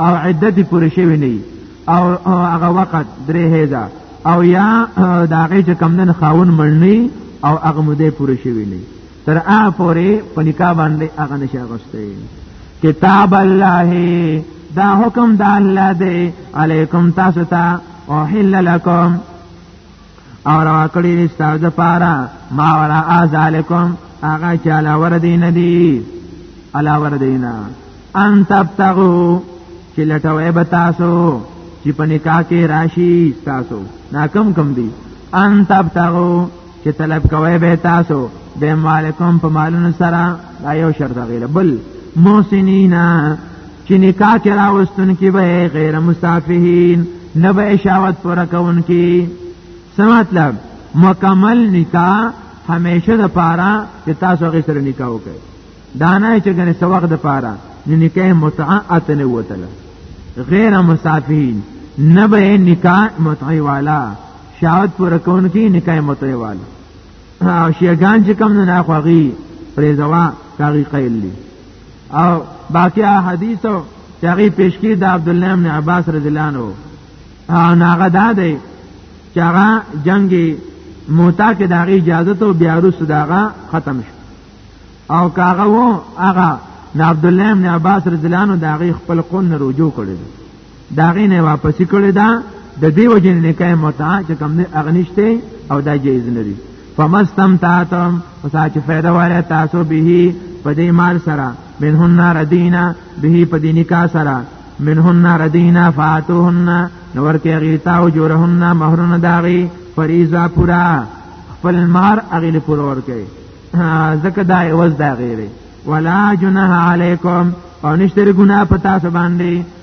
او عدت پوره شوی نه او هغه وخت درې هیزه او یا دا غي چې کمندن خاون مړنی او هغه مده پوره شوی نه تر هغه پورې په نکاح باندې هغه نشه غوسته کتاب الله دا حکم د الله دی علیکم تاسو ته او حل لکم او را کړی دې ستاسو د پاره ما ورا ازالکم هغه چې علا ور دین دی علا ور دینا ان تبتغوا چې لټوي به تاسو چې په نکاح کې راشي تاسو نا کم کم دی ان تبتغوا چې طلب کوي به تاسو د مالکم په مالونو سره دا یو شرط غیله بل موسنینا چې نکاح کې راوستون کې به غیر مستعفین نه به شاوت پوره کون کې څه مطلب مکمل نکاح همیشه د پاره چې تاسو هغه سره نکاح وکړئ دا نه چې ګنې څو وخت د پاره نه نکاح متعه اتنه وتله غیر مستعفین نه به نکاح متعه والا شاوت پوره کون کې نکاح متعه والا او شیعگان چه کم نه خوغی پریزوا تاغی قیل لی او باقی حدیث او چاغی پیشکی د عبد الله بن عباس رضی الله عنه او ناغه دا دی چاغه جنگی موتا کې داغه اجازه ته بیا روس داغه ختم شو او کاغه وو هغه عبد الله بن عباس رضی الله عنه داغه خپل قون رجوع کړی دا غینه واپس کړی دا د دې وجه نه کای متع چې کم نه اغنشته او دا جایز نه دی فمستم تاتم پسا چې فائدہ واره تاسو به په دې مال سره منهن نار دینا به په دې نکاح سره منهن نار دینا فاتوهن نور کې غیتا او جورهن مہرن داغي فریضه پورا خپل مار اغیل پورا ورکه زکه دا عوض دا غیره ولا جناح علیکم او نشتر گناہ پتا سبان دی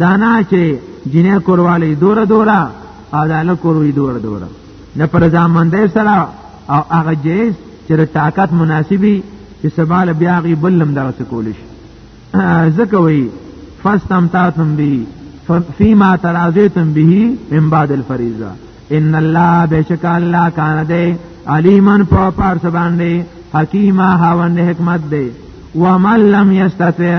دانا چې جنې کوروالې دور دور او دا له کوروي دور دور نه پر ځامندې سره او هغه جیز چې د طاقت مناسبي چې سباله بیا غي بلم دغه سکول شي ځکه وي فاستمتعتم به فيما تراضيتم به من بعد الفريضه ان الله بشک الله کان دے علیمن په پارس باندې حکیمه هاوند حکمت دے ومن لم یستطع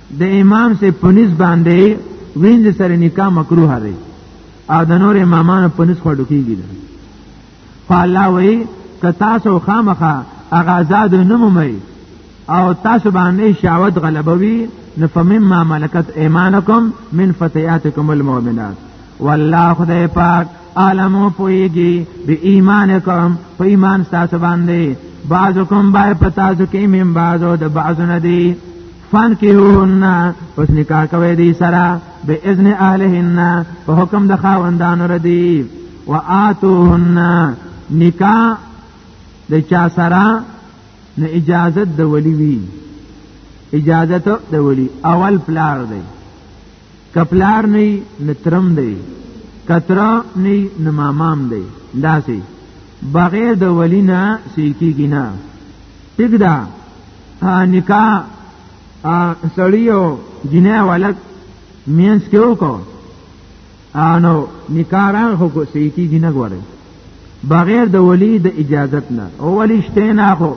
د امام سے پنځ باندې ویند سره نکاح مکروه دی او د نور امامانو پنځ خړو کیږي فالله وی که تاسو خامخه هغه آزاد نه مومي او تاسو باندې شاوت غلبوي نو فمما ملکت ایمانکم من فتياتکم المؤمنات والله خدای پاک عالمو پویږي به ایمانکم په ایمان تاسو باندې بعضکم بای پتاسو کې من بعضو د بعضو نه دی فان کیهن پس نکاح کوي دي سره به اذن اهلهن په حکم د خاوندانو ردی واتوهن نکاح د چا سره نه اجازه د ولی وی اجازه ته د ولی اول پلار دی کپلار نه نترم دی کترا نه نمامام دی داسي بغیر د ولی نه سیکیږي نه ټیک دا نکاح سړی او جنې ولد مینس کې وکړو انو نکاح راغ خو سې کی جنګ وره بغیر د ولی د اجازت نه او ولی شته نه خو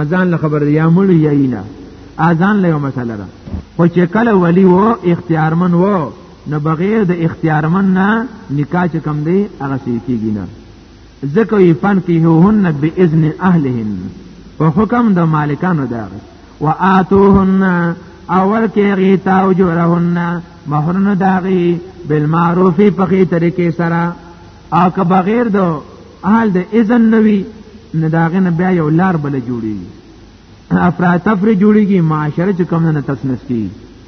اذان له خبر یا مول یا نه اذان له مسله را خو چې کله ولی وو اختیارمن وو نو بغیر د اختیارمن نه نکاح کم دی هغه سې کیږي نه ځکه یې فن کې هوهن به اذن اهلهن په حکم د مالکانو دا و اتوهن اول کې غي تاوجرهن مہرن داغي بالمعروف په خي طریقې سره او که بغیر د اهل د اذن نوي نه داغه نه بیا یو لار بل جوړي افرا تفری جوړیږي معاشره چې کم نه تسنس کی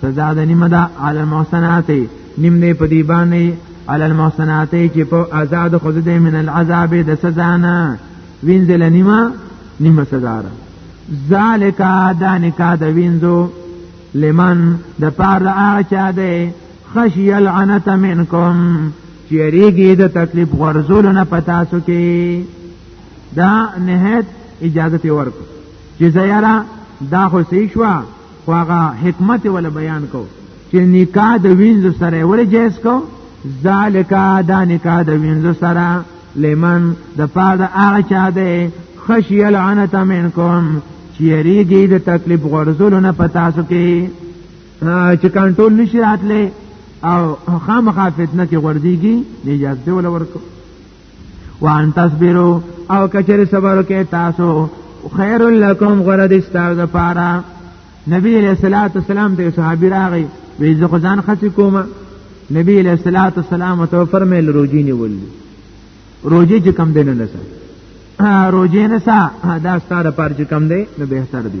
سزا د نیمه ده علی المحسنات نیم نه په دی باندې علی المحسنات چې په آزاد خود دې من العذاب د سزا نه وینځل نیمه نیمه سزا را ذالک دا نکاح د وینځو لمن د پاره هغه چا دی خشی العنت منکم چیریږي د تکلیف غرزول نه پتا سو کې دا نهایت اجازه ورک چې زیاره دا خو سې شو خو هغه حکمت ول بیان کو چې نکاح د وینځو سره ور جهز کو ذالک دا نکاح د وینځو سره لمن د پاره هغه چا دی خشی العنت منکم چیریږي د تکلیف غرزولو نه پتا سو کې چې کنټرول نشي راتله او خامخا فتنه کې غرزيږي اجازه ول ورکو وان تصبرو او کچر صبر کې تاسو خیر لکم غرد استاو د پارا نبی علیہ الصلوۃ والسلام ته صحابي راغی وی زه خدان خص کوم نبی علیہ الصلوۃ والسلام ته فرمایل روزي نیول روزي چې کم دینه نسه روزي نسه دا ستاره پر چې کم دی نو به تر دی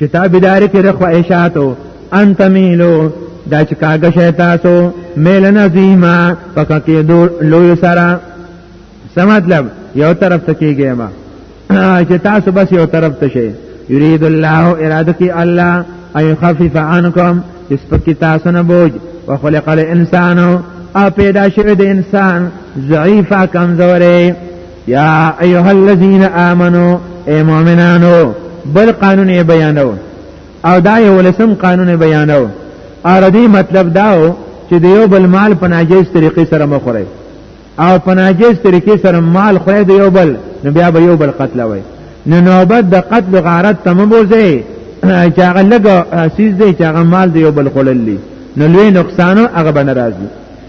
کتابدار کې د خواهشاتو انت میلو دا چې کاګه شي تاسو میل نظیما پکې کې دو لوی سره څه مطلب یو طرف ته کېږي ما چې تاسو بس یو طرف ته شي یرید الله اراده کی الله ای خفف عنکم اس په کې تاسو نه بوج وخلق الانسان او پیدا شوی د انسان ضعیفه کمزورې یا ایها الذین آمنو اے مؤمنانو بل قانون یې بیانو او دا یو ولسم قانون بیانو اردی مطلب داو چې د یو بل مال په ناجیز طریقې سره مخوري او په ناجیز طریقې سره مال خوري د یو بل نو بیا به یو بل قتل وي نو نوبت د قتل غارت تم بوزي چې هغه لګ سیز دی چې هغه مال دی یو بل خلل نو لوی نقصان هغه بنرازي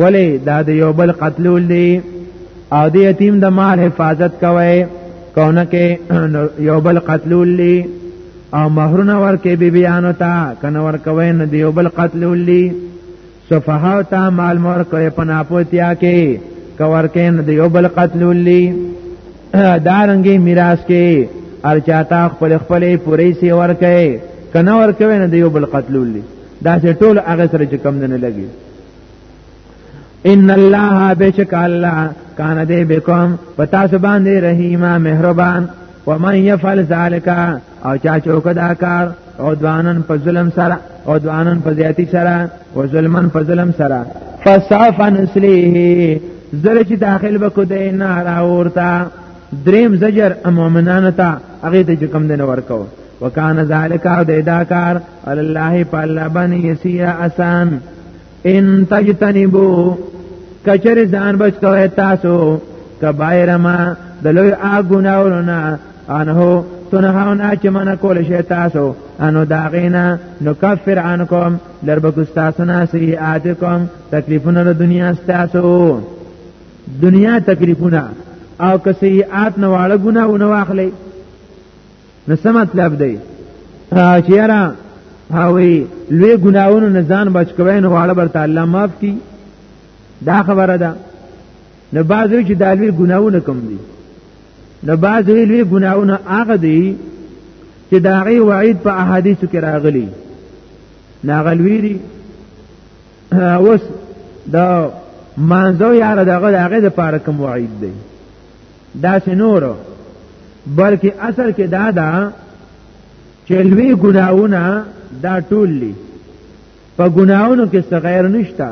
ولی دا د یو بل قتلول دی او د یتیم د مال حفاظت کوي کونه کې یو بل قتلول دی او مہرونه ورکې بی بیانو تا کنه ورکوي نه دی یو بل قتلول دی صفحه تا مال مور کوي پناپوتیا کې کور کې نه دی یو بل قتلول دی دارنګي میراث کې ارچاتا خپل خپل پوری سی ورکه کنه ورکوي نه دی یو بل قتلول دی دا چې ټول هغه سره چې کم نه لګي ان الله بشک الله کان دې بكم پتا سبحان دې رحیمه مهربان ومن يفعل ذلك او چا چوک دا کار او دوانن په ظلم سره او دوانن په زیاتی سره او ظلمن په ظلم سره فصاف نسلیه زره چې داخل بکو د نار اورتا دریم زجر امومنان ته هغه ته کوم دین ورکو وکانه ذالک او دیدا کار الله په الله باندې یسیر آسان ان تجتنبو کچر ځان بچ کوی تاسو کبایر ما د لوی اګوناورنا انه تنهاونا چې من کول شي تاسو انو داغینا نکفر عنکم لربکو تاسو نه سیئاتکم تکلیفونه د دنیا تاسو دنیا تکلیفونه او که سیئات نه واړه ګناونه واخلئ نو څه مطلب دی چې یاره هاوی لوی ګناونو نه ځان بچ کوی نو واړه برته الله معاف کی دا خبره ده نو بعض وی چې دا لوی ګناونه کم دي نو بعض وی لوی ګناونه هغه دي چې دا غي وعید په احادیثو کې راغلي ناغلوی دي اوس دا مانزو یاره دغه دغه د پاره کوم وعید دی دا سنورو بلکې اصل کې دا دا چې لوی ګناونه دا ټول دي په ګناونو کې څه غیر نشته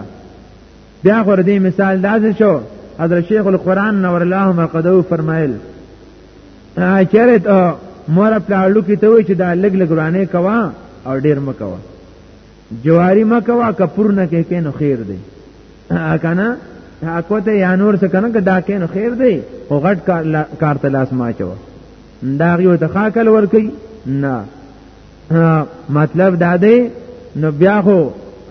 بیا خو دې مثال داسې شو حضرت شیخ القرآن نور الله مقدو فرمایل چرت مور پلاړو کې ته وي چې دا لګ لګ رانه کوا او ډیر مکوا جواری مکوا کپورنه کې کې نو خیر دی کنه حکوته یا نور څه کنه دا کې نو خیر دی او غټ کار ته لاس ما چو دا یو ته خاکل ور کوي نه مطلب دا دی نو بیا خو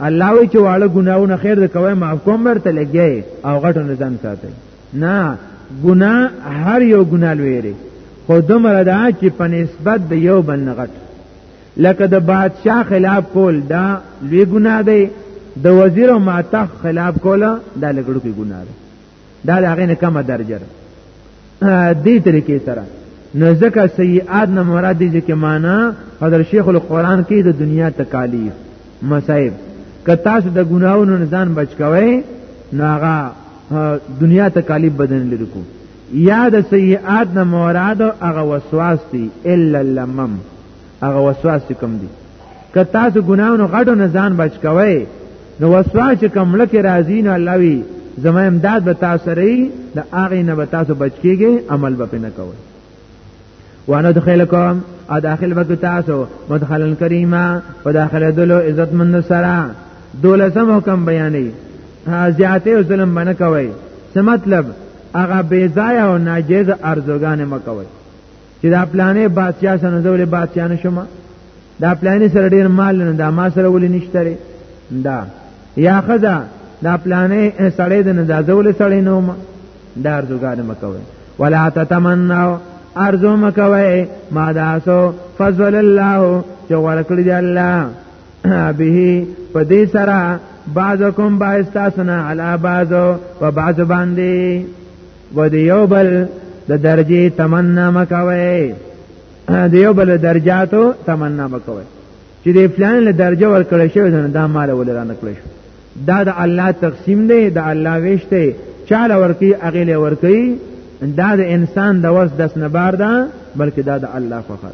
الله وی چې واړه ګناونه خیر دی کوي معاف کوم ورته لګي او غټو نه ځان ساتي نه ګنا هر یو ګنا لوي خو دومره دا چې په نسبت د یو بل نه غټ لکه د بادشاہ خلاف کول دا لوی ګناه دی د وزیر او ماتخ خلاف کول دا لګړو کې ګناه دی دا د هغه نه کمه درجه ده دې طریقې سره نو ځکه سیئات نه مراد دي چې معنا حضرت شیخ القرآن کې د دنیا تکالیف مصائب که تاسو د ګناونو نه ځان بچ کوئ نو هغه دنیا تکالیف بدن لري کو یا د سیئات نه مراد هغه وسواس دي الا لمم هغه وسواس چې کم دي که تاسو ګناونو غټو نه ځان بچ کوئ نو وسواس چې کم لکه راځي نو الله وی زما امداد به تاسو رہی د هغه نه به تاسو بچ کیږئ عمل به نه کوئ وانا دخلکم او داخل بکی تاسو مدخلا کریما په داخله دلو عزت مند سره دولسم حکم بیانې زیاته او ظلم باندې کوي څه مطلب هغه بے ځای او ناجیز ارزوګان مکوي چې دا پلانې بادشاہ سره زول بادشاہ نشم دا پلانې سره ډیر مال نه دا ما سره ولې نشته دا یا خدا دا پلانې سړې د نه دا زول سړې نو ما دا ارزوګان مکوي ولا تتمنوا ارزو مکوي ما دا سو فضل الله چې ورکړي دی الله به په دې سره بعضکم باستاسنا علی بعضو و بعض باندې و د یو بل د درجه تمنا مکوي د یو بل درجاتو تمنا مکوي چې د فلان له درجه ورکړې شوی نه دا مال ولر نه کړی دا د الله تقسیم دی د الله ویش دی چاله ورکی اغه له ورکی دا د انسان د وس دس نه بار ده بلکې دا د الله فخر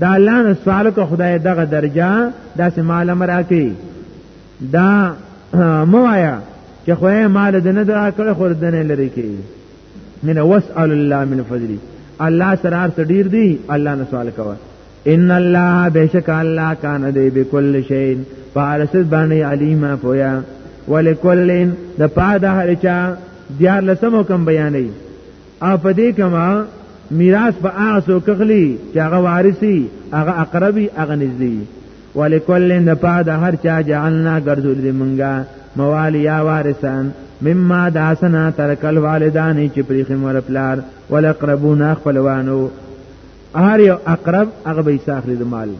دا الله نه سوال کو خدای دغه درجه داسې مال امر اکی دا موایا چې خو یې مال د نه دا کړ خو د نه لري کی من واسال الله من فضلی الله سره ارته ډیر دی الله نه سوال کوه ان الله بشک الله کان دی بكل شی فارس باندې علیما پویا ولکل د پاده هرچا دیار لسمو کم بیانې او په دې کما میراث په هغه څوک غلی چې هغه وارثي هغه اقربي هغه نږدې ولکل د پاد هر چا جعلنا ګرځول دې مونږه موالی یا وارثان مما داسنا ترکل والدان چې پریخي مور پلار ولقربون خپلوانو هر یو اقرب هغه به ساخلی د مال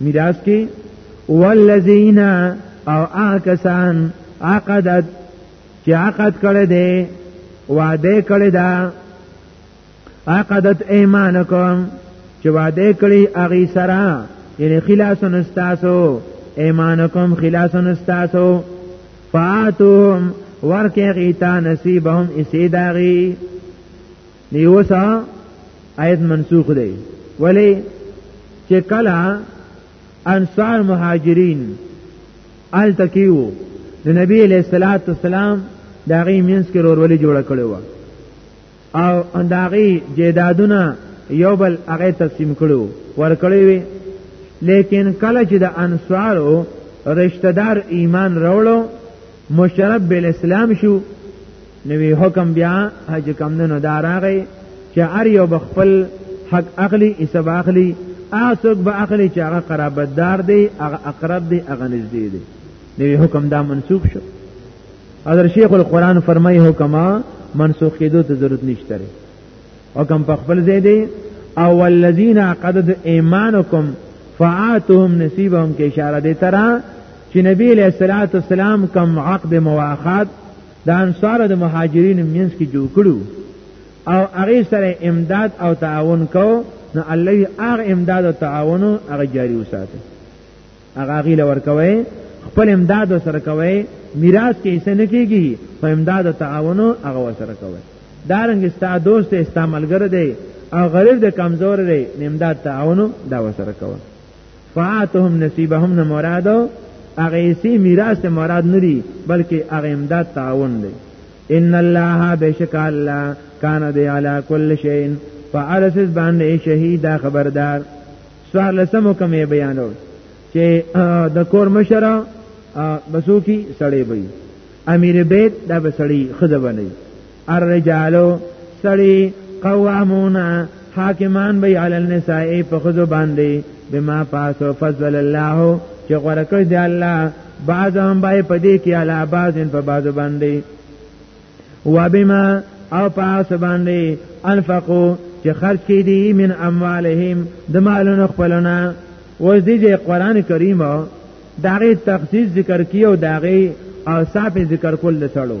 میراث کې والذین او آکسان عقدت چې عقد کړی دی وعده کړی دا عقدت ایمانکم چې وعده کړی اغي سره یعنی خلاصون استاسو ایمانکم خلاصون استاسو فاتوهم ورکه غیتا نصیبهم اسی داغي نیوسا آیت منسوخ دی ولی چې کله انصار مهاجرین ال تکیو د نبی علیہ الصلوۃ والسلام دا غي مینس کې ورولې جوړ کړو او انداغي جیدادونه یو بل هغه تقسیم کړو ورکړې وي لیکن کله چې د انصارو رشتہ دار ایمان راوړو مشرب بالاسلام شو نوی حکم بیا حج کم نه نو داراغی چې ار یو بخپل حق اخلي حساب اخلي اسوک به اخلي چې هغه قرابت دار دی هغه اقرب دی هغه نږدې دی نوی حکم دا منسوخ شو حضرت شیخ القرآن فرمایي حکما منسوخ کېدو ته ضرورت نشته حکم په خپل ځای دی او والذین عقدت ایمانکم فآتهم نصیبهم کې اشاره دی ترا چې نبی علیہ الصلوۃ والسلام کم عقد مواخات د انصار د مهاجرینو مینس کې جوړ کړو او هغه سره امداد او تعاون کو نو الله هغه امداد او تعاون هغه جاری وساته هغه غیله ورکوي خپل امداد سره کوي میراث کې څه نه کیږي په امداد او تعاون هغه سره کوي دارنګ ستا دوست استعمالګر دی او غریب د کمزور دی امداد تعاون دا سره کوي فاتهم نصیبهم نه مرادو هغه سی میراث مراد ندی بلکې هغه امداد تعاون دی ان الله بشک الله کان دی علی کل شیء فارسز باندې شهید خبردار سوار لسمو کمې بیانو چې د کور مشره بسوکی سړی وي امیر بیت دا بسړی خزه بنئ الرجالو سړی قوامون حاکمان به علی النساء په خذو باندې بما پاسو فضل الله چې غره کړ دی الله بعض هم به په دې کې علا بعض په بعض باندې وبما او پاس باندې انفقو چې خرج کړي دي من اموالهم د مالونو خپلونه وز دي چې قران کریم داغه تخصیص ذکر کیو داغه اوصاف ذکر کول لټړو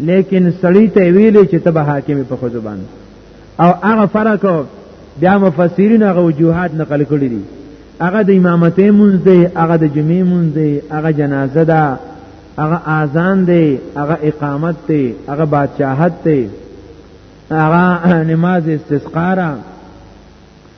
لیکن سړی ته ویلې چې ته به حاکم په خو زبان او هغه فرق بیا مفسرین هغه وجوهات نقل کړی دي هغه د امامتې مونږ دی هغه د جمعې مونږ دی هغه جنازه ده هغه اذان دی هغه اقامت دی هغه بادشاہت دی هغه نماز استسقا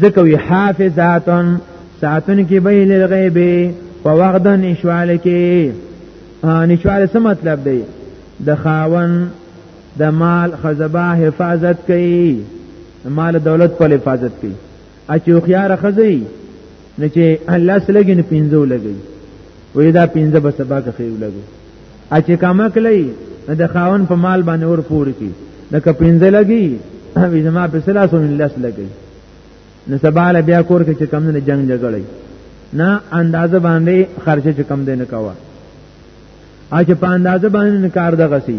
ځکه وی حافظاتن ساتون کې به لغیب په وخت د نشواله کې نشواله څه مطلب دی د خاون د مال خزبه حفاظت کوي مال دولت په حفاظت کوي اچو خيار خزي نه چې الله سلګي نه پینځو لګي وې دا پینځه به سبا کې خېو لګي اچې کما کلی د خاون په مال باندې ور پوری کی د کپینځه لګي وی زما په سلاسو من لس لګي نو سباله بیا کور کې چې کم نه جنگ جګړې نه اندازه باندې خرچه چې کم دینه کاوه اچ په اندازه باندې کار دغه سي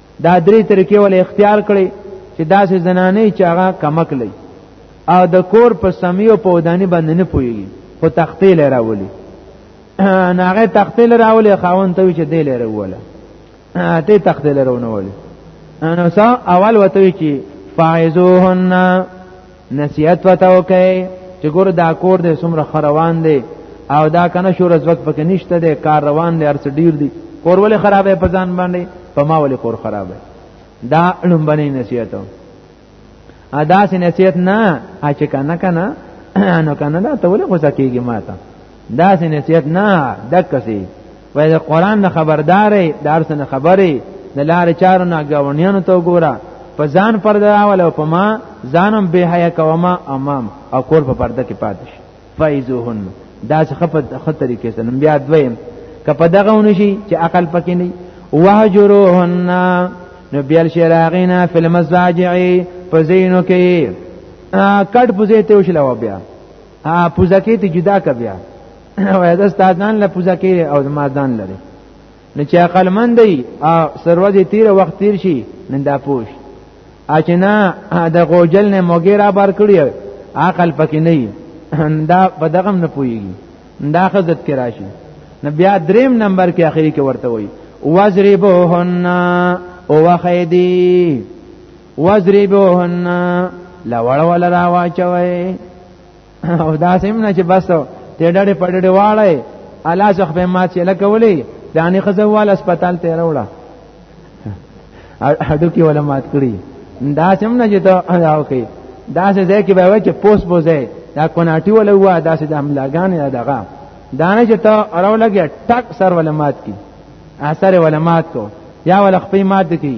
دا درې طریقې ول اختیار کړي چې داسې زنانه چې هغه کمک لې او د کور په سمیو په ودانی باندې نه پوي خو تختې لري راولي نه هغه تختې لري راولي خاون ته چې دی لري وله ته تختې لري ونه ولي نو سا اول وته چې فایزوهن نصیحت وته وکي چې ګور دا کور دې سمره خروان دی او دا کنه شو رزق پکې نشته دی کار روان دی ارڅ ډیر دی کور ولې خرابې په ځان باندې په ما ولې کور خرابې دا لومبني نصیحت ادا سي نصیحت نه اچ کنه کنه نو کنه دا ته ولې غوسه کیږي ماته دا سه نصیحت نه دک سي وای دا قران نه خبردارې درس نه خبرې د لارې چارو نه غونیانو ته وګوره په ځان پر دراول او په ما ځانم به حیا کوما امام او کور په پرده کې پاتې شي فایزوهن دا څه خپل خطرې کې سره بیا دویم کپه دغه ونشي چې عقل پکې نه وهجروهن نو بیل شراغینا فی المزاجعی پزینو کی کټ پزیته وشلو بیا ا پوزا کې ته جدا ک بیا وای دا ستادان له پوزا کې او ما ځان لري نو چې عقل مند دی سروځي تیر وخت تیر شي نن دا پوش اچنا د غوجل نه موګیرا بار کړی عقل پکې نه دا په دغه نه پويږي دا خزت کې راشي نو بیا دریم نمبر کې اخري کې ورته وایي وزربوهن او وخیدی وضربوهن لوړ ول را واچوي او دا سیم نه چې بس ته ډډه پډډه واړی الله څخه به ما چې لکولې دانی خزوال هسپتال ته راوړه اډو کې ولا مات کړی دا سم نه چې ته او کې دا څه ځای کې به وای چې پوس بوزه دا کوناټي ولا هوا دا څه د املاګان یا دغه دا نه چې ته اراو لګي ټک سر ولا مات کی اثر ولا مات کو یا ولا خپې مات کی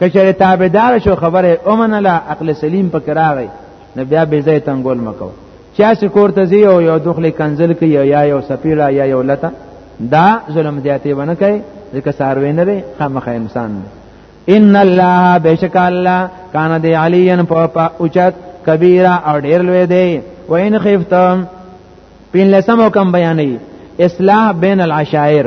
کچره تابعدار شو خبره اومنه لا عقل سلیم پکې راغی نو بیا به زې تنګول مکو چا چې کور ته زی او یو دخل کنزل کې یا یا یو سپیړه یا یو لته دا ظلم دیاته ونه کوي ځکه ساروی نه دی خامخ انسان دی ان الله بشک الله کان دی علیا په اوچت کبیره او ډیر لوی دی و ان خفتم پین لسم حکم بیانې اصلاح بین العشائر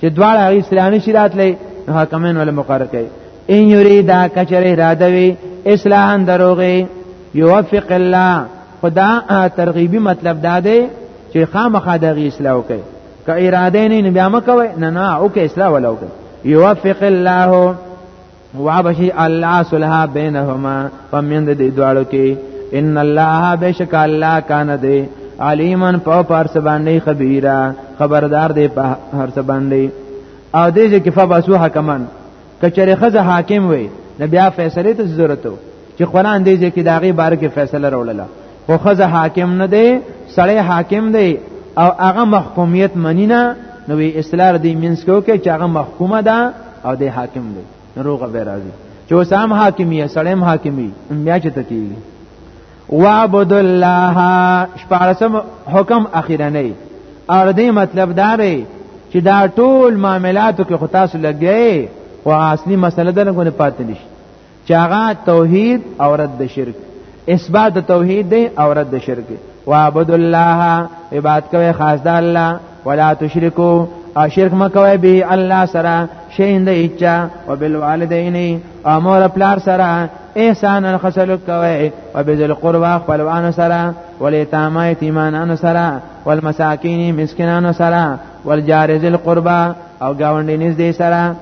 چې دواړه هغه اسلامي شریعت لې حاکمین ول مقرر کړي ان یریدا کچره اراده وی اصلاحا دروغه یوفق الله خدا ترغیبی مطلب دا دی چې خامخا د اصلاح وکړي که اراده نه بیا مکوي نه نه او که اصلاح ولا وکړي یوفق الله وابشي الله صلح بينهما فمن دې دوالو کې ان الله بشک الله کان دې علیمن په پارس باندې خبيرا خبردار دې په هر څه باندې او دې چې فبسو حکمن کچره خزه حاکم وي نبي فیصله ته ضرورت چې قران دې چې داغي بار کې فیصله راولله خو خزه حاکم نه دی سړی حاکم دی او هغه محکومیت منی نه نو وی اصلاح دی مینس کو کې چې هغه محکومه ده او دی حاکم دی روغه به راځي چې وسام حاکمیه سړی هم حاکمی بیا چې تکیږي وعبد الله شپارسم حکم اخیرنی اور دې مطلب دا دی چې دا ټول معاملاتو کې خو تاسو لګی او اصلي مسله ده نه کو نه پاتې نشي چې هغه توحید او رد شرک اثبات توحید دی او رد شرک وعبد الله عبادت کوي خاص د الله ولا تشرکو او شرک مکوي به الله سره شي نه اچا او بالوالدین او مور پلار سره احسان الخصل کوي او بذل قربا خپلوان سره ولیتاما یتیمانان سره والمساکین مسکینان سره والجار ذل قربا او گاونډي نږدې سره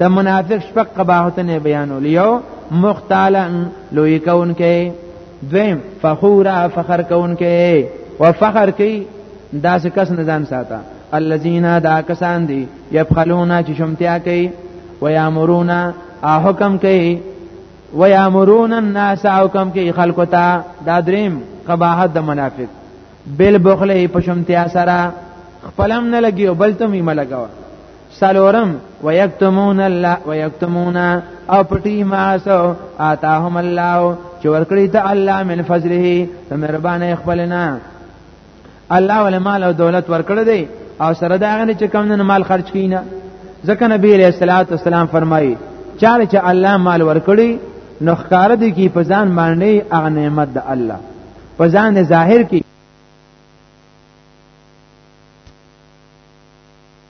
د منافق شپږ قباحتونه بیانول یو مختالا لوی کون کې دویم فخورا فخر کون کې او فخر کې داسې کس نه ځان ساته الذين دا کسان دي يبخلون چې شمتیا کوي ويامرون احکم کوي ويامرون الناس احکم کوي خلکو ته دا دریم قباحت د منافق بل بخله په شمتیا سره خپلم نه لګي او بل ته می ملګاوه سلورم ويكتمون الله ويكتمون او پټي ما سو آتاهم الله چې ورکړي ته الله من فضله مهربانه خپلنا الله ول مال او دولت ورکړي دي او سره دا غني چې کم نه مال خرج کینا ځکه نبی عليه الصلاه والسلام فرمایي چاله چې الله مال ورکړي نو ښکار دي کی په ځان باندې اغه نعمت د الله په ځان ظاهر کی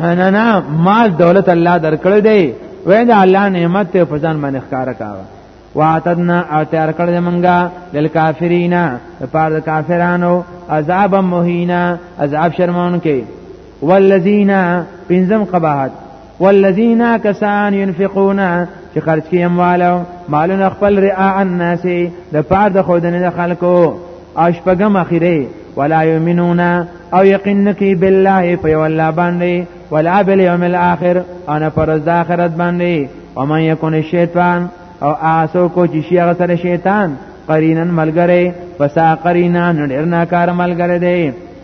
نه نه مال دولت الله درکړی دی وای دا الله نعمت ته په ځان باندې ښکارا کاوه واتدنا او تیار کړل منګه للکافرین لپاره د کافرانو عذاب مهینا عذاب شرمون کې والذین پنځم قباحت والذین کسان ينفقون چې خرج کوي اموالو مالونه خپل رعاء الناس د پاره د خودنه د خلکو اشپګم اخیره ولا یؤمنون او یقین کی بالله په یو الله باندې ولا بالیوم الاخر انا پرز د اخرت باندې ومن یکون الشیطان او آسو کو چې شي هغه سره شیطان قرینن ملګری پسا قرینان ډیر ناکار ملګری دی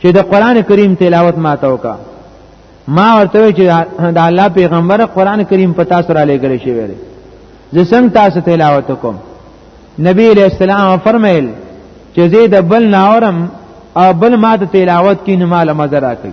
چې د قران کریم تلاوت ما ته وکا ما ورته چې د الله پیغمبر قران کریم په تاسو را لګل شي ویل زه څنګه تاسو تلاوت کوم نبی علیہ السلام فرمایل چې زه د بل ناورم او بل ما ته تلاوت کین مال مزه راکړي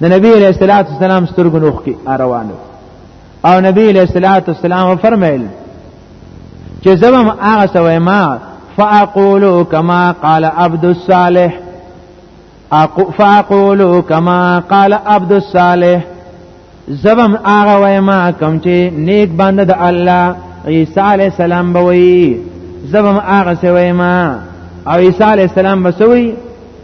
د نبی علیہ الصلوۃ والسلام سترګو نوخ کې روانو او نبی علیہ الصلوۃ والسلام فرمایل چې زبم هغه سوې ما فاقول کما قال عبد الصالح فاقول کما قال عبد الصالح زبم هغه وای ما کوم چې نیک بنده د الله عیسی علی السلام بوي زبم هغه سوې ما او عیسی علی السلام بسوي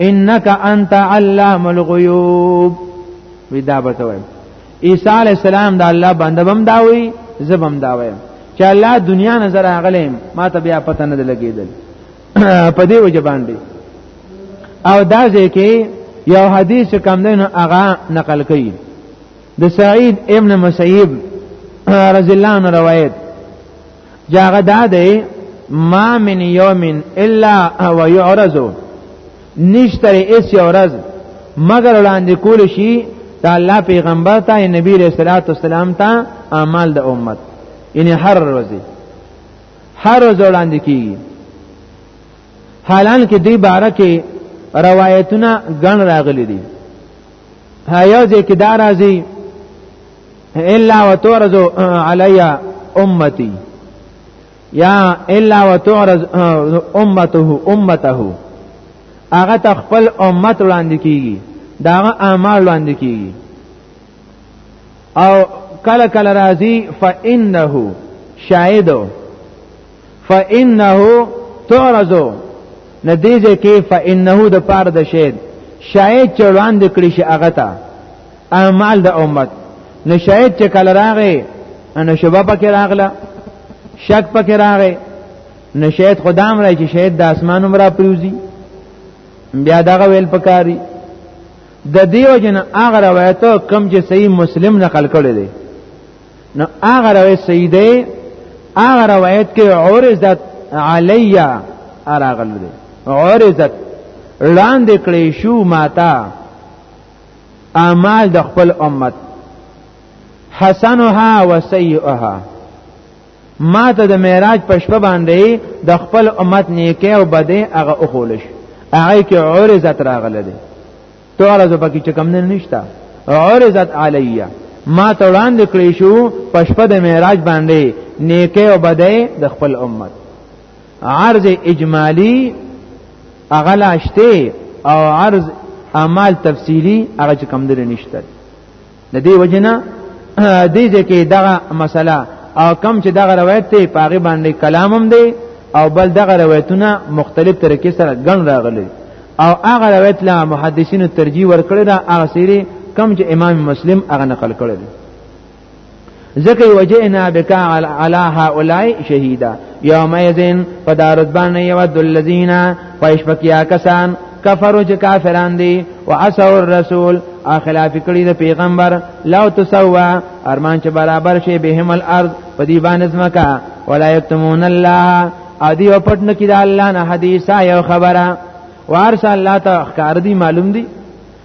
انک انت علام الغیوب ودا بتوي عیسی علی السلام دا الله بنده بم داوي زبم داوي چې الله دنیا نظر اغلم ما ته بیا پته نه لګیدل په دې وجه باندې او دا ځکه یو حدیث کم دین هغه نقل کړي د سعید ابن مسیب رضی الله عنه روایت جاغه دا دی ما من یوم الا و یعرض نشتر اس یعرض مگر وړاندې کول شي د الله پیغمبر ته نبی رسول الله والسلام ته اعمال د امت یعنی هر ورځ هر ورځ وړاندې کیږي حالان کې دی باره کې روایتونه ګڼ راغلي دي هيا ځکه دا راځي الا وتعرض علی امتی یا الا وتعرض امته امته هغه تخپل امت وړاندې کیږي داغه اعمال وړاندې کیږي او کله کله راځي فانه شاهدو فانه تعرض ندیزه کې فانه د پار د شید شاید چې وړاندې کړی شي هغه ته اعمال د امت نو شاید چې کله راغی نو شوبه پکې راغله شک پکې راغی نو شاید خدام راځي چې شاید د اسمان عمره پریوزي بیا دغه ویل پکاري د دیو جن هغه روایتو کم چې صحیح مسلم نقل کړی دی نو هغه روایت صحیح دی هغه روایت کې عرضت علی اراغل دی عرضت لاندې کړې شو ماتا اعمال د خپل امت حسنها و سیئها ما ته د معراج په شپه باندې د خپل امت نیکه او بده هغه اخول شو هغه کې عرضت راغله ده تعرض پکې چې کم نه نشتا عرضت علیه ما ته وړاندې کړی شو په شپه د معراج باندې نیکه او بدای د خپل امت عرض اجمالی هغه لاشته او عرض اعمال تفصیلی هغه چې کم درې نشته د دې وجنه دې ځکه دغه مسله او کم چې دغه روایت ته پاغي باندې کلام هم دی او بل دغه روایتونه مختلف طریقې سره ګڼ راغلي او هغه روایت لا محدثینو ترجیح ورکړی دا هغه سری کم چې امام مسلم هغه نقل کړی ذکر وجئنا بک علی هؤلاء شهیدا یوم یذین فدارت بان یود الذین فیشبکیا کسان کفرو چې کافران دي او عصوا الرسول اخلاف کړي د پیغمبر لو تسوا ارمان چې برابر شي بهم الارض په دی باندې زمکا ولا یتمون الله ادي او پټ نه کړه الله نه حدیثه یو خبره وارث الله ته ښکار دي معلوم دي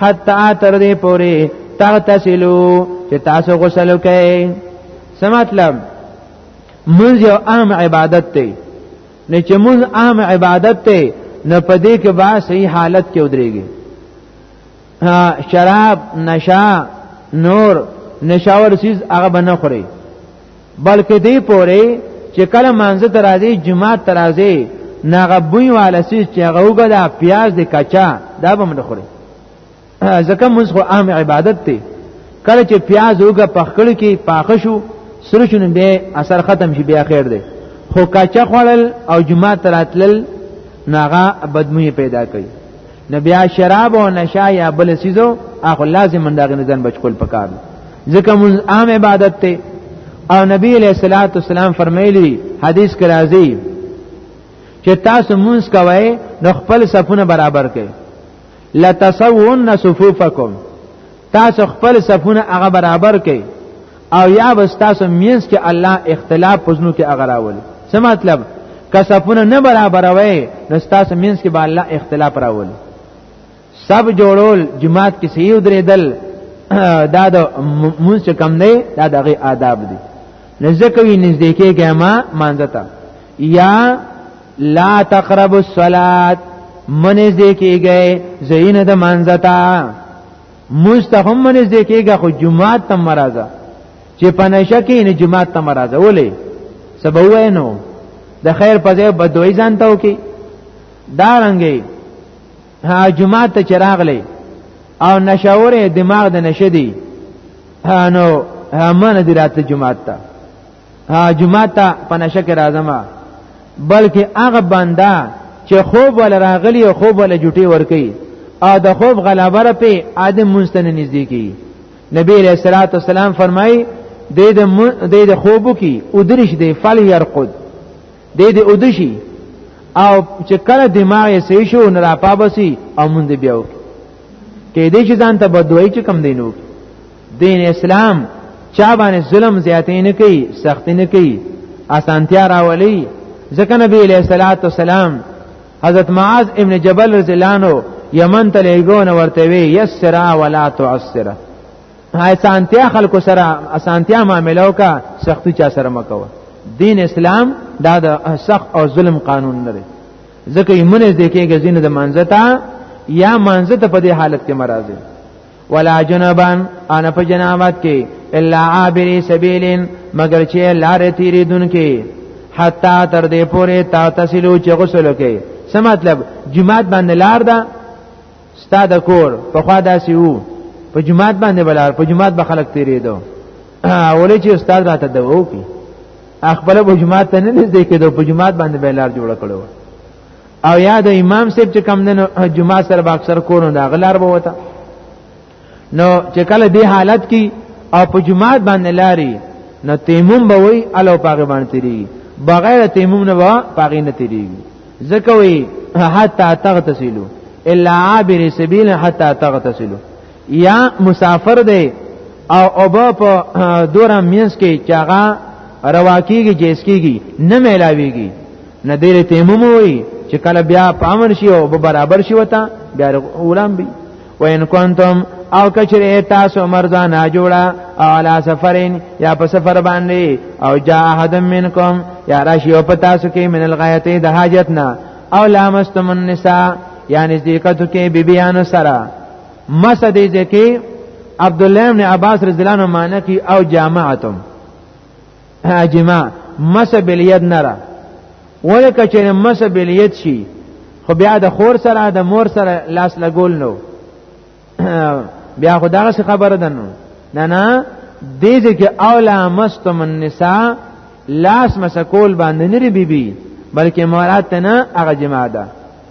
حتا تر دې پوري تغتسلو چې تاسو غسل وکړئ څه مطلب منځ یو اهم عبادت دی نه چې منځ اهم عبادت دی نه پدې کې با صحیح حالت کې ودرېږي شراب نشا نور نشاور چیز هغه بنه خوري بلکې دې پورې چې کله مانزه ترازی جمعه ترازی ناغه بوی والا سیز چې هغه وګدا پیاز د کچا دا به موږ خوري ځکه موږ خو اهم عبادت دی کله چې پیاز وګه پخکړ کې پاخه شو سره شونه به اثر ختم شي بیا خیر دی خو کچا خوړل او جمعه تراتل ناغه بدموی پیدا کوي نو بیا شراب او نشه یا بل سیزو اخو لازم انداغ نه ځان بچکول پکار ځکه مون عام عبادت ته او نبی علیہ الصلوۃ والسلام فرمایلی حدیث کې راځي چې تاسو مونږ کوی نو خپل صفونه برابر کړئ لتصون صفوفکم تاسو خپل صفونه هغه برابر کړئ او یا بس تاسو مینس کې الله اختلاف پزنو کې هغه راولي څه مطلب که صفونه نه برابر وي نو تاسو مینس کې به الله اختلاف راولي سب جوړول جماعت کې سیو درېدل دا د مونږ کم نه دا دغه آداب دي نزدکوی نزدې کېږه ما مانځتا یا لا تقربوا الصلاه منځ دې کېږي زین د مانځتا مستهم منځ دې کېږي خو جمعه ته مرزه چې په نشه کې نه جمعه ته مرزه ولې سبا وینو د خیر په ځای بدوي ځان ته وکي دا رنګي ها جمعه ته چراغلې او نشاورې دماغ د نشه دی نو من دی راته جمعه ته جمعه ته په نشه کې راځم بلکې هغه بنده چې خوب ول راغلی او خوب ول جټي ور کوي او د خوب غلبه را په ادم مونستنه نږدې کی نبی علیہ الصلوۃ والسلام فرمای د د د خوبو کی ادرش دی فل يرقد د د ادشي او چې کله دماغ یې صحیح شو نه را پابسي او مونږ بیا وکړو کې دې چې ځان ته بدوي چې کم دینو دین اسلام چا باندې ظلم زیاتې نه کوي سخت نه کوي اسانتیا راولي ځکه نبی علیہ الصلوۃ والسلام حضرت معاذ ابن جبل رضی الله عنه یمن ته لګون ورته وی یسرا ولا تعسرا اسانتیا خلکو سره اسانتیا معاملو کا سختی چا سره مکوه دین اسلام دا د سخت او ظلم قانون نه دی ځکه یې مونږ دې کېږي ځینې د منځتا یا منځته په دې حالت کې مرাজি ولا جنبا انا په جنابت کې الا عابر سبیل مگر چې لار تیرې دن کې حتا تر دې پورې تا تسلو چې غسل کې څه مطلب جمعات باندې لار ده ستا د کور په خوا داسې وو په جمعات باندې بلار په جمعات به خلک تیرې دو ولې چې استاد راته دوو کې خپل په جمعات ته نه نږدې کېدو په جمعات باندې بلار جوړ کړو او یا د امام صاحب چې کم دنو جمعه سره به اکثر کورو دا غلار به وته نو چې کله دې حالت کې او په جمعه باندې لاري نو تیمم به وي الو پاګه باندې تیری بغیر تیمم نه به پاګه نه تیری ځکه وي حتا تغتسلو الا عابر سبیل حتا تغتسلو یا مسافر دی او اوبه په دوره مینس کې چاغه روا کیږي جیس کیږي نه ملاویږي نه دې تیمم وي چې کله بیا پامن شي او برابر شي وتا بیا اولام بي وان کنتم او کچره تاسو مرزان جوړه او علا سفرین یا په سفر باندې او جا احد منکم یا راشی او په تاسو کې من الغایت د حاجت نه او لامستم النساء یا نزدېکت کې بیبیانو سره مسد دې کې عبد الله بن عباس رضی الله عنه معنی کې او جامعتم جما مس بالید نرا ولکه چې مس بالید شي خو بیا د خور سره د مور سره لاس لګول نو بیا خو دغه څه خبره ده نو نه نه دې ځکه اولا مستم النساء لاس مسکول باندې نری بیبي بی بلکې مراد ته نه هغه جما ده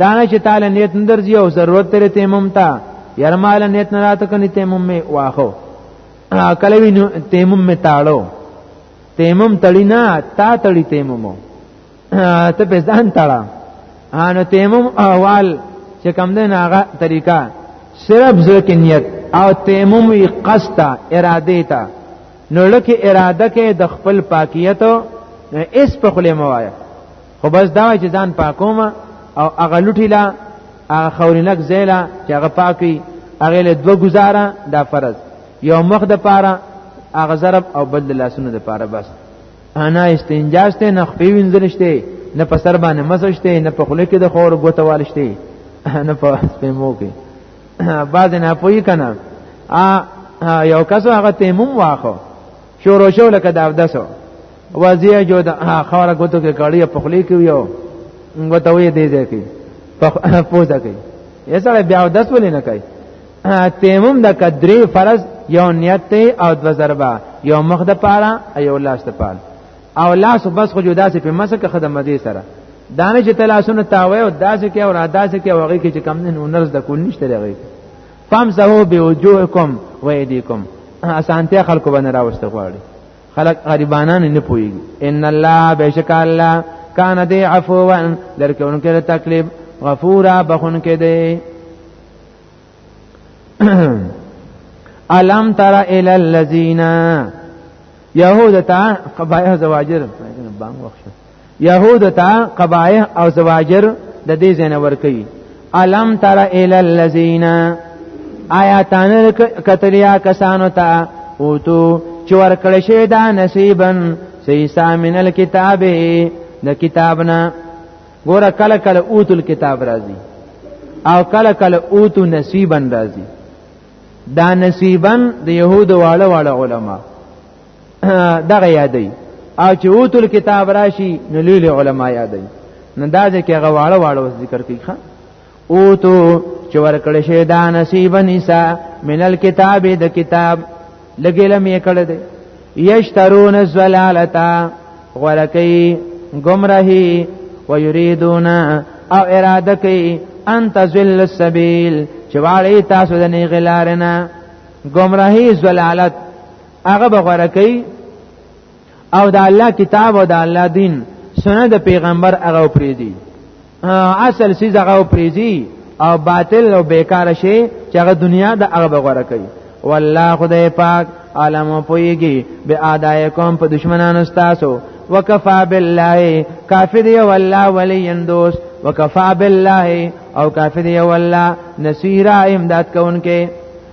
دانه چې تعالی نیت ندرځي او ضرورت تر تیمم تا یرمال نیت نه راته کني تیمم می واخو کله وی تیمم می تاړو تیمم تړی نه تا تړی تیمم ته په ځان تړا ان تیمم اول چې کم ده نه هغه طریقہ صرف ځکه نیت او تیمم وی قصد اراده تا نو لکه اراده کې د خپل پاکیت اس په خله موایا خو بس دا چې ځان پاکوم او هغه لټی لا هغه خورینک زیلا چې هغه پاکي هغه له دوه گزاره دا فرض یو مخ د پاره هغه ضرب او بل لاسونه د پاره بس انا استنجاشته نه خپې وینځلشته نه په سر باندې مسشته نه په خله کې د خور ګوتوالشته نه په سپمو کې بعد نه پوي کنه ا یو کس هغه تیمم واخو شروع شو لکه دا دسو وازیه جو دا خاور غوتو کې کړی په خلی کې یو غوته وې دی دی کې په پوزا کې یسره بیا داس ولې نه کوي تیمم د قدرې فرض یو نیت ته او د ضربه یو مخ د پاره یو لاس د پاره او لاس بس خو جدا سي په مسکه خدمت دي سره دانه چې تلاسونه تاوي او داسې کې او داسې کې وغه کې چې کم نه نونرز د کول نشته لري فامسحو بوجوهکم و ایدیکم اسانتیا خلکو باندې راوسته غواړي خلق غریبانان نه پوي ان الله بشک الله کان دی عفوا لرکون کې تکلیف غفورا بخون کې دی الم تر ال الذین یهود تا قبایه زواجر بانګ وخت يهود ته قبایح او زواجر د دې زنه ور کوي الم تر ال الذين آیاتان کتلیا کسانو ته او تو چې ور کړی شوی دا نصیبن سیسا من الكتاب د کتابنا ګوره کله کله اوت الكتاب راځي او کله کله اوت نصیبا راځي دا نصیبا د يهود واړه واړه علما دغه یادې او چې اوتل کتاب راشي نو لوی علما یادې نو دا ځکه هغه واړه واړه ذکر کوي ښا او تو چې ورکړې شه دا نصیب نساء منل کتاب د کتاب لګیلم یې کړه دې یشترون الزلالتا غورکی گمراهی و یریدون او اراده کوي ان تزل السبیل چې واړی تاسو د نه غلارنه گمراهی زلالت هغه به غوړه کوي او د الله کتاب او د الله دین سنت د پیغمبر هغه پری دی اصل سیز هغه پری دی او باطل او بیکار شي چې هغه دنیا د هغه به غوړه کوي والله خدای پاک عالم پویږي به اعدای کوم په دشمنانو تاسو وکفا بالله کافر دی والله ولی اندوس وکفا بالله او کافر دی والله نصيرا امداد کوونکې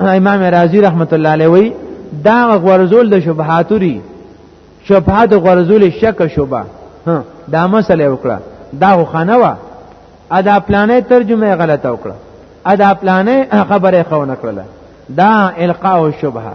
امام رازی رحمت الله علیه وی دا غرزول د شبهات لري شبهات غرزول شک شبه دا مسله وکړه دا خانه وا ادا پلانې ترجمه غلطه وکړه ادا پلانې خبره خو نه کړله دا القاء الشبهه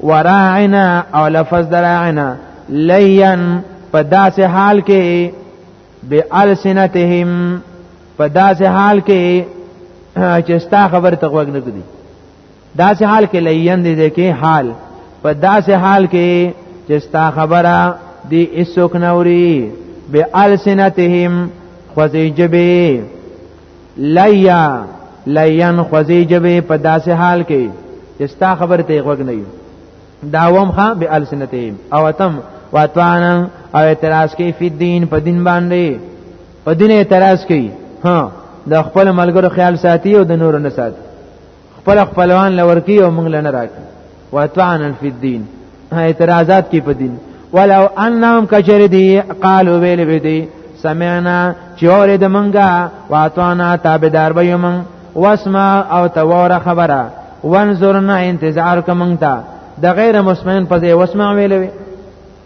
وراعنا او لفظ دراعنا لین په داسې حال کې بالسنتهم په داسې حال کې چې ستا خبر ته غوږ نه کړي داسې حال کې لین دې کې حال په داسې حال کې چې ستا خبره دی اسوک نوري بالسنتهم خوځي جبه لیا لیان خوځي جبه په داسې حال کې چې ستا خبر ته غوږ نه داوم خان به السنتهم او اتم واتوانا او اعتراض کوي په دین په دین باندې په دین اعتراض کوي ها د خپل ملګرو خیال ساتي او د نور نه ساتي خپل خپلوان لورکی او موږ لنه راک وطعنا فی الدین اعتراضات کی په دین ولو انهم کجر دی قالو ویل به دی سمعنا چې اورې د منګه واتوانا تابعدار به یم واسما او توره خبره وانظرنا انتظار کوم ته د غیر مسلمان په ځای واسما ویلوي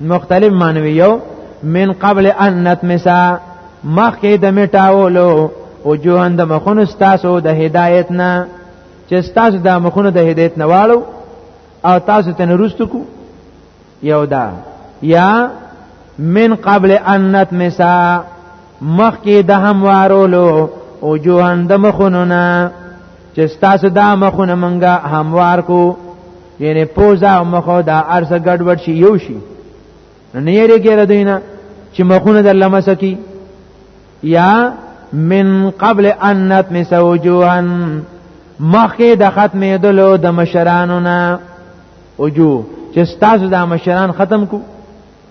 مختلف معنی یو من قبل ان نتمسا مخکې د میټاولو او جوهن د مخونو ستاسو د هدایت نه چې ستاسو د مخونو د هدایت نه والو او تاسو ته نرستو کو یو دا یا من قبل ان نتمسا مخکې د هموارولو او جوهن د مخونو نه چې ستاسو دا مخونه منګه هموار کو یعنی پوزا او مخو دا ارس ګډوډ شي یو شي نه یې رګره دینه چې مخونه د لمسه کی یا من قبل ان نتمس وجوها مخکې د ختمې دلو د مشرانو نه وجو چې ستاسو د مشران ختم کو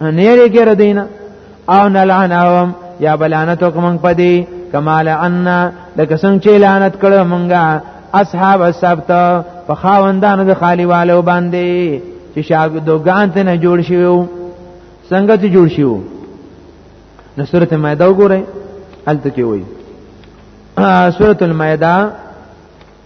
نیری ګر دینا او نلعنهم یا بلانت کوم پدی کمال ان لکه څنګه چې لعنت کړو مونږه اصحاب السبت په خاوندانو د خالی والو باندې چې شاګردوګان ته نه جوړ شیو څنګه ته جوړ شیو نو سورته مائده وګورئ الته کې وایي سورته المائده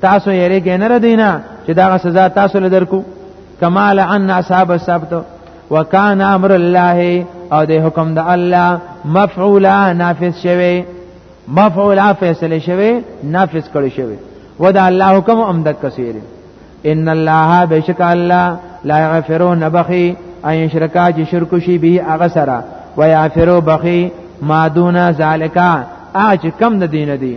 تاسو یې رګې نه ردینا چې دا سزا تاسو له درکو کمال ان اصحاب السبت وکان امر الله او د حکم د الله مفعولا نافذ شوی مفعولا فیصله شوی نافذ کړی شوی و دا الله حکم امدک کثیر ان الله بشک الله لا یغفرون بخی ان شرکا چې شرک شي به هغه سره و یغفرو بخی ما دون ذالکا اج کم د دین دی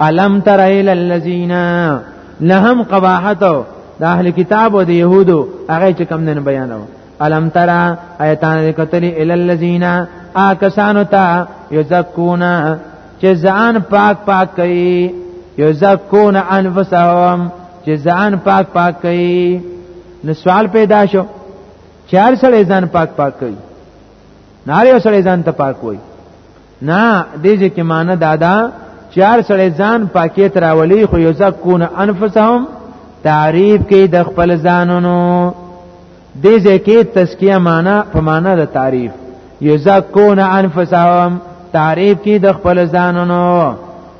الم تر الى الذين لهم قباحت د اهل کتاب او د يهودو هغه چې کم نه بیانو الم تر ایتان کتل الى الذين آکسانو تا یزکون چې ځان پاک پاک کوي یزکون انفسهم چې ځان پاک پاک کوي نو سوال پیدا شو چار سړی ځان پاک پاک کوي ناری سړی ځان ته پاک وایي نه دې چې کې معنی دادا چار سړی ځان پاکې تراولي خو یزکون انفسهم تعریف کې د خپل ځانونو دې ځکه تزکیه معنا په معنا د تعریف یزکون انفسهم تعریف کې د خپل ځانونو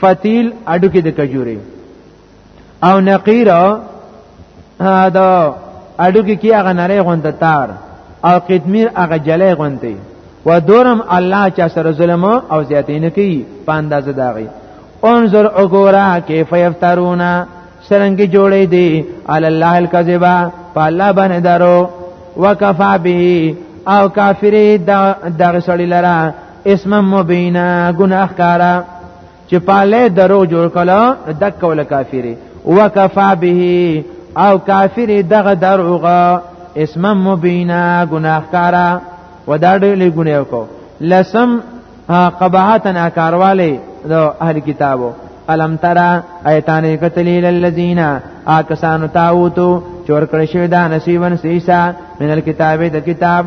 فتیل اډو کې د کجوري او نقیر دا اډو کې کې هغه نری غونډه تار او قدمیر هغه جلې غونډه و دورم الله چا سره ظلم او زیاتې نه کوي په اندازه داغي انظر وګورا کیف یفترونا سرنګ جوړې دي علی الله الکذبا په الله باندې درو وکفا به او کافری دغه سړی لره اسم مبینا گناہ کارا چې پاله درو جوړ کړه دک کول کافری وکفا به او کافر دغه دروغه اسم مبینا گناہ کارا ودا ډېر ګناه کو لسم قباحتن اکارواله د اهل کتابو الم ترى ايتان قتليل الذين اكسانو تاوتو چور کړی شوی دا نصیبن سیسا من الكتاب د کتاب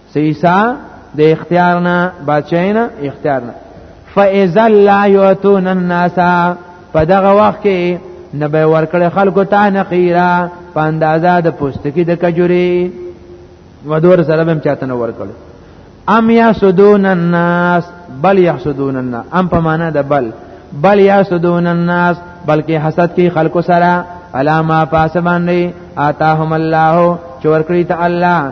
سیسا د اختیار نه بچای نه اختیار نه فاذا لا یاتون الناس په دغه وخت کې نبی ورکړ خلکو ته نقیرا په اندازا د پوستکی د کجوري ودور سره هم چاته نه ورکړ ام یحسدون الناس بل یحسدون الناس ام په معنا د بل بل یحسدون الناس بلکې حسد کوي خلکو سره علامه پاسبان دی آتاهم الله چې ورکړي ته الله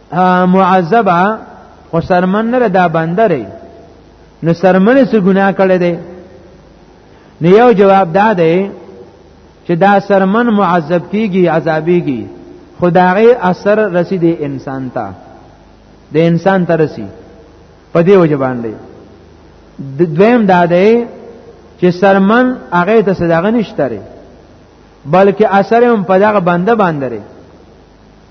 معذبه خو سرمن نه دا بندره نو سرمن څه ګناه کړی دی نو یو جواب دا دی چې دا سرمن معذب کیږي عذابېږي خدای اثر رسیدي انسان ته د انسان ته رسی په دې وجه باندې دویم دا دی چې سرمن هغه ته صدقه نشته بلکې اثر هم په دغه بنده باندې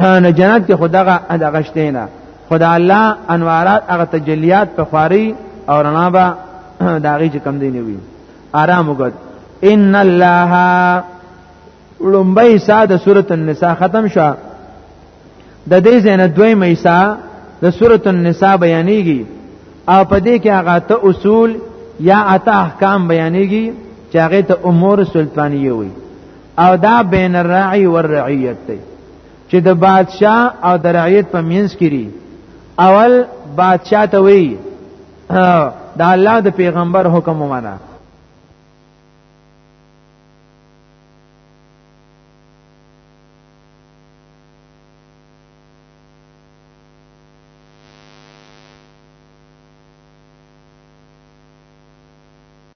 نه جنت کې خدغه ادغشته نه خدا الله انوارات هغه تجلیات په خواري او رڼا به داغي چې کم دی نه وي آرام وګد ان الله لومبای سا د سوره النساء ختم شو د دې زنه دوی مېسا د سوره النساء بیانېږي او په دې کې هغه ته اصول یا اته احکام بیانېږي چې هغه ته امور سلطانیه وي او دا بین الرعی والرعیت دی چې د بادشاه او د رعیت په منځ کې لري اول بادشاه ته وی دا الله د پیغمبر حکم ومنه